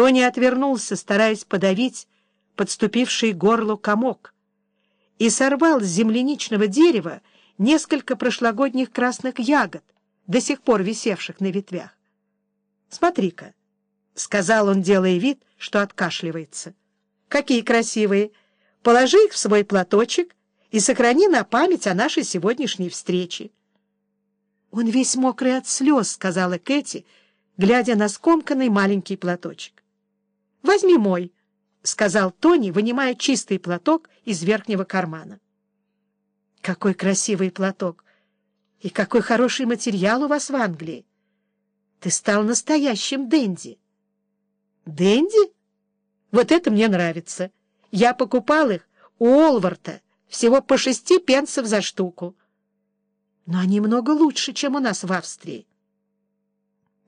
Тони отвернулся, стараясь подавить подступивший горло комок, и сорвал с земляничного дерева несколько прошлогодних красных ягод, до сих пор висевших на ветвях. «Смотри-ка», — сказал он, делая вид, что откашливается. «Какие красивые! Положи их в свой платочек и сохрани на память о нашей сегодняшней встрече». «Он весь мокрый от слез», — сказала Кэти, глядя на скомканный маленький платочек. «Возьми мой», — сказал Тони, вынимая чистый платок из верхнего кармана. «Какой красивый платок! И какой хороший материал у вас в Англии! Ты стал настоящим Дэнди!» «Дэнди? Вот это мне нравится! Я покупал их у Олварта всего по шести пенсов за штуку. Но они много лучше, чем у нас в Австрии».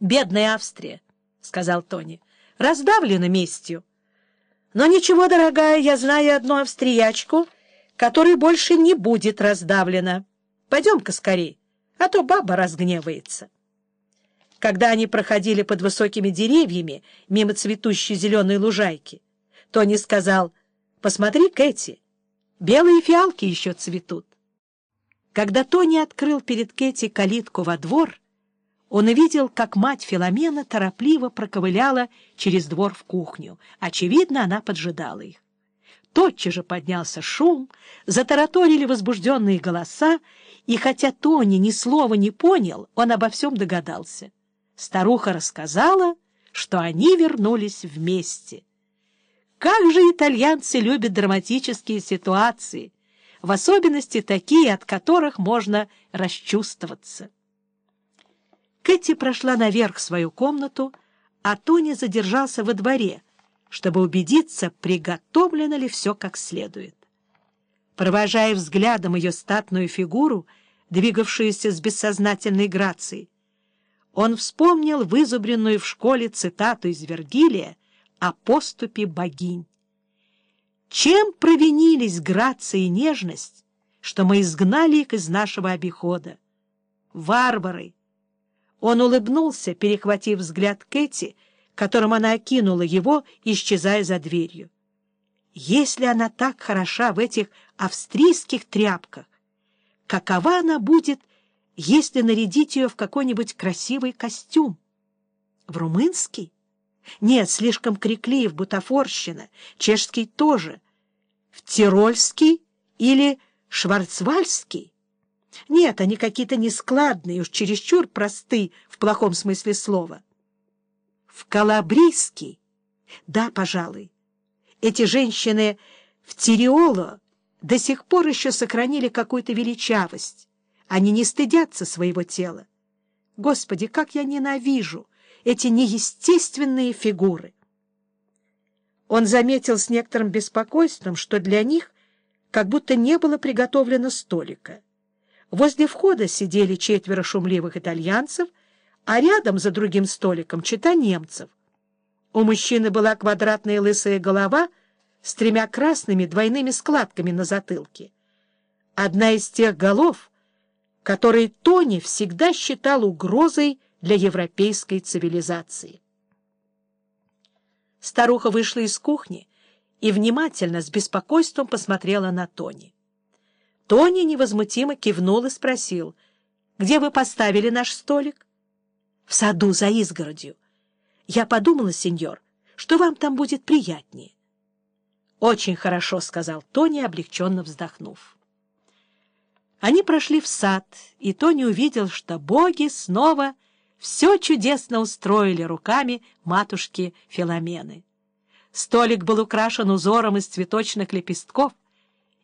«Бедная Австрия!» — сказал Тони. «Раздавлена местью». Но ничего, дорогая, я знаю одну австриячку, которая больше не будет раздавлена. Пойдем-ка скорей, а то баба разгневается. Когда они проходили под высокими деревьями мимо цветущей зеленой лужайки, Тони сказал, «Посмотри, Кэти, белые фиалки еще цветут». Когда Тони открыл перед Кэти калитку во двор, он увидел, как мать Филомена торопливо проковыляла через двор в кухню. Очевидно, она поджидала их. Тотчас же поднялся шум, затараторили возбужденные голоса, и хотя Тони ни слова не понял, он обо всем догадался. Старуха рассказала, что они вернулись вместе. Как же итальянцы любят драматические ситуации, в особенности такие, от которых можно расчувствоваться. Кэти прошла наверх в свою комнату, а Тони задержался во дворе, чтобы убедиться, приготовлено ли все как следует. Провожая взглядом ее статную фигуру, двигавшуюся с бессознательной грацией, он вспомнил вызубренную в школе цитату из Вергилия о поступе богинь. Чем провинились грация и нежность, что мы изгнали их из нашего обихода? Варвары! Он улыбнулся, перехватив взгляд Кэти, которым она окинула его, исчезая за дверью. Если она так хороша в этих австрийских тряпках, какова она будет, если нарядить ее в какой-нибудь красивый костюм? В румынский? Нет, слишком криклив, бутафорщина, чешский тоже. В тирольский или шварцвальский? Нет, они какие-то нескладные, уж чересчур просты в плохом смысле слова. В Калабрийский? Да, пожалуй. Эти женщины в Тириоло до сих пор еще сохранили какую-то величавость. Они не стыдятся своего тела. Господи, как я ненавижу эти неестественные фигуры! Он заметил с некоторым беспокойством, что для них как будто не было приготовлено столика. Возле входа сидели четверо шумливых итальянцев, а рядом за другим столиком чита немцев. У мужчины была квадратная лысая голова с тремя красными двойными складками на затылке. Одна из тех голов, которые Тони всегда считал угрозой для европейской цивилизации. Старуха вышла из кухни и внимательно, с беспокойством посмотрела на Тони. Тони невозмутимо кивнул и спросил, «Где вы поставили наш столик?» «В саду за изгородью. Я подумала, сеньор, что вам там будет приятнее». «Очень хорошо», — сказал Тони, облегченно вздохнув. Они прошли в сад, и Тони увидел, что боги снова все чудесно устроили руками матушки Филомены. Столик был украшен узором из цветочных лепестков,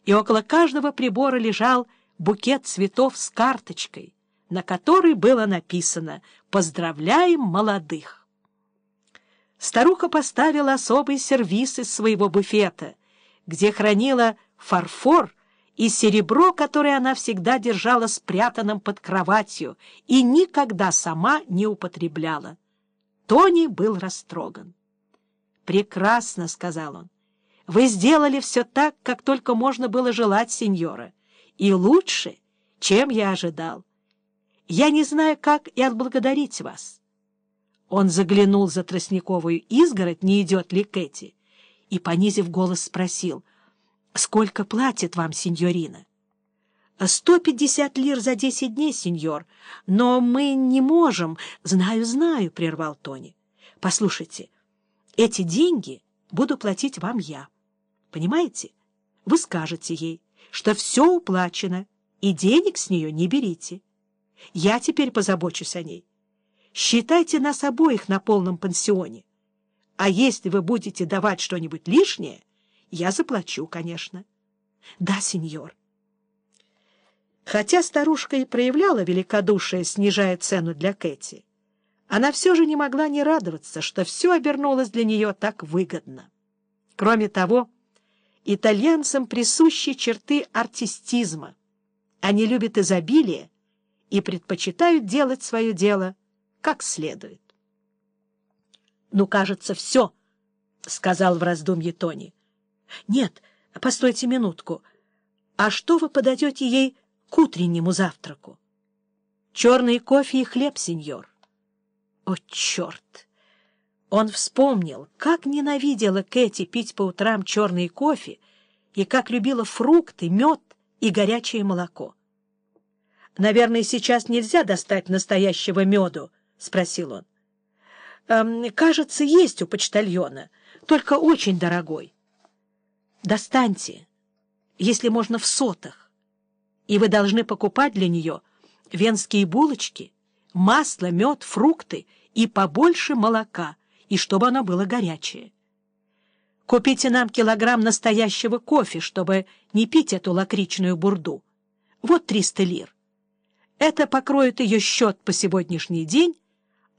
и около каждого прибора лежал букет цветов с карточкой, на которой было написано «Поздравляем молодых». Старуха поставила особый сервиз из своего буфета, где хранила фарфор и серебро, которое она всегда держала спрятанным под кроватью и никогда сама не употребляла. Тони был растроган. «Прекрасно», — сказал он. Вы сделали все так, как только можно было желать, сеньора, и лучше, чем я ожидал. Я не знаю, как и отблагодарить вас. Он заглянул за тростниковую изгородь, не идет ли Кэти, и, понизив голос, спросил, «Сколько платит вам, сеньорина?» «Сто пятьдесят лир за десять дней, сеньор, но мы не можем...» «Знаю, знаю», — прервал Тони. «Послушайте, эти деньги буду платить вам я. Понимаете? Вы скажете ей, что все уплачено, и денег с нее не берите. Я теперь позабочусь о ней. Считайте нас обоих на полном пансионе. А если вы будете давать что-нибудь лишнее, я заплачу, конечно. Да, сеньор. Хотя старушка и проявляла великодушие, снижая цену для Кэти, она все же не могла не радоваться, что все обернулось для нее так выгодно. Кроме того, итальянцам присущи черты артистизма. Они любят изобилие и предпочитают делать свое дело как следует. — Ну, кажется, все, — сказал в раздумье Тони. — Нет, постойте минутку. А что вы подадете ей к утреннему завтраку? — Черный кофе и хлеб, сеньор. — О, черт! Он вспомнил, как ненавидела Кэти пить по утрам черный кофе и как любила фрукты, мед и горячее молоко. «Наверное, сейчас нельзя достать настоящего меду», — спросил он. «Эм, «Кажется, есть у почтальона, только очень дорогой». «Достаньте, если можно в сотах, и вы должны покупать для нее венские булочки, масло, мед, фрукты и побольше молока, и чтобы оно было горячее. Купите нам килограмм настоящего кофе, чтобы не пить эту лакричную бурду. Вот триста лир. Это покроет ее счет по сегодняшний день,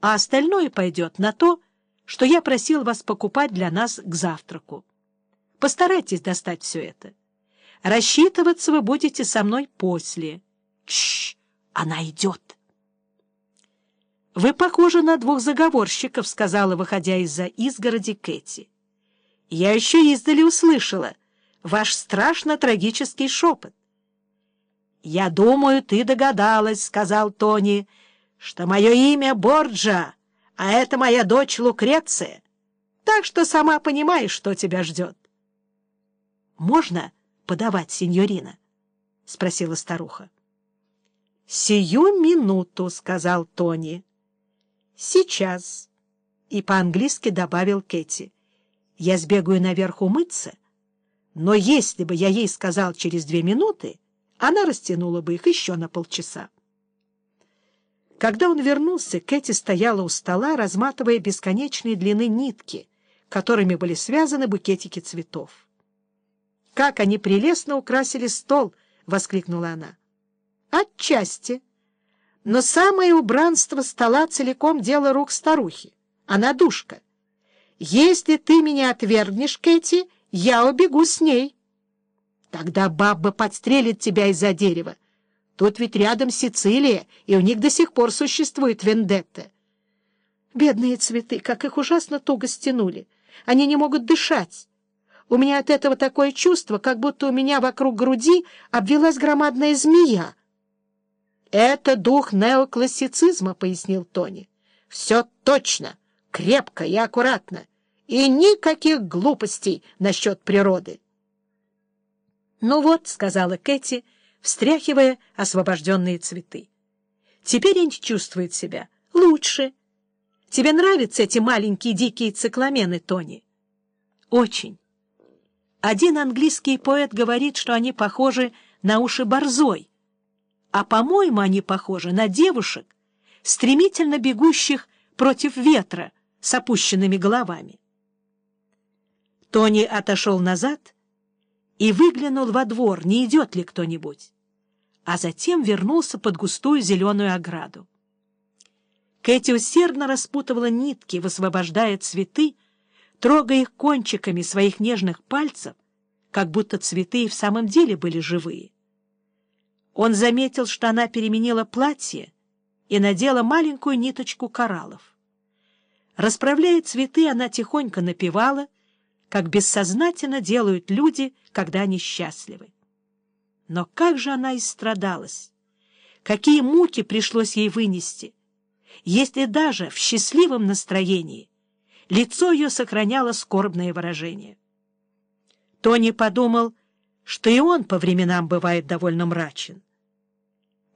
а остальное пойдет на то, что я просил вас покупать для нас к завтраку. Постарайтесь достать все это. Рассчитываться вы будете со мной после. Чш, она идет. «Вы похожи на двух заговорщиков», — сказала, выходя из-за изгороди Кэти. «Я еще издали услышала ваш страшно трагический шепот. «Я думаю, ты догадалась», — сказал Тони, — «что мое имя Борджа, а это моя дочь Лукреция. Так что сама понимаешь, что тебя ждет». «Можно подавать, сеньорина?» — спросила старуха. «Сию минуту», — сказал Тони. «Сейчас», — и по-английски добавил Кэти. «Я сбегаю наверх умыться, но если бы я ей сказал через две минуты, она растянула бы их еще на полчаса. Когда он вернулся, Кэти стояла у стола, разматывая бесконечные длины нитки, которыми были связаны букетики цветов. «Как они прелестно украсили стол!» — воскликнула она. «Отчасти. Но самое убранство стола целиком дело рук старухи. Она душка. Если ты меня отвергнешь, Кэти, я убегу с ней». Тогда баба подстрелит тебя из-за дерева. Тут ведь рядом Сицилия, и у них до сих пор существует вендетта. Бедные цветы, как их ужасно туго стянули. Они не могут дышать. У меня от этого такое чувство, как будто у меня вокруг груди обвелась громадная змея. — Это дух неоклассицизма, — пояснил Тони. — Все точно, крепко и аккуратно, и никаких глупостей насчет природы. «Ну вот», — сказала Кэти, встряхивая освобожденные цветы. «Теперь он чувствует себя лучше. Тебе нравятся эти маленькие дикие цикламены, Тони?» «Очень. Один английский поэт говорит, что они похожи на уши борзой, а, по-моему, они похожи на девушек, стремительно бегущих против ветра с опущенными головами». Тони отошел назад и выглянул во двор, не идет ли кто-нибудь, а затем вернулся под густую зеленую ограду. Кэти усердно распутывала нитки, высвобождая цветы, трогая их кончиками своих нежных пальцев, как будто цветы и в самом деле были живые. Он заметил, что она переменила платье и надела маленькую ниточку кораллов. Расправляя цветы, она тихонько напевала — как бессознательно делают люди, когда они счастливы. Но как же она истрадалась! Какие муки пришлось ей вынести! если даже в счастливом настроении лицо ее сохраняло скорбное выражение. Тони подумал, что и он по временам бывает довольно мрачен.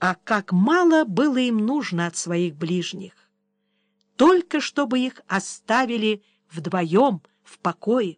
А как мало было им нужно от своих ближних! Только чтобы их оставили вдвоем в покое.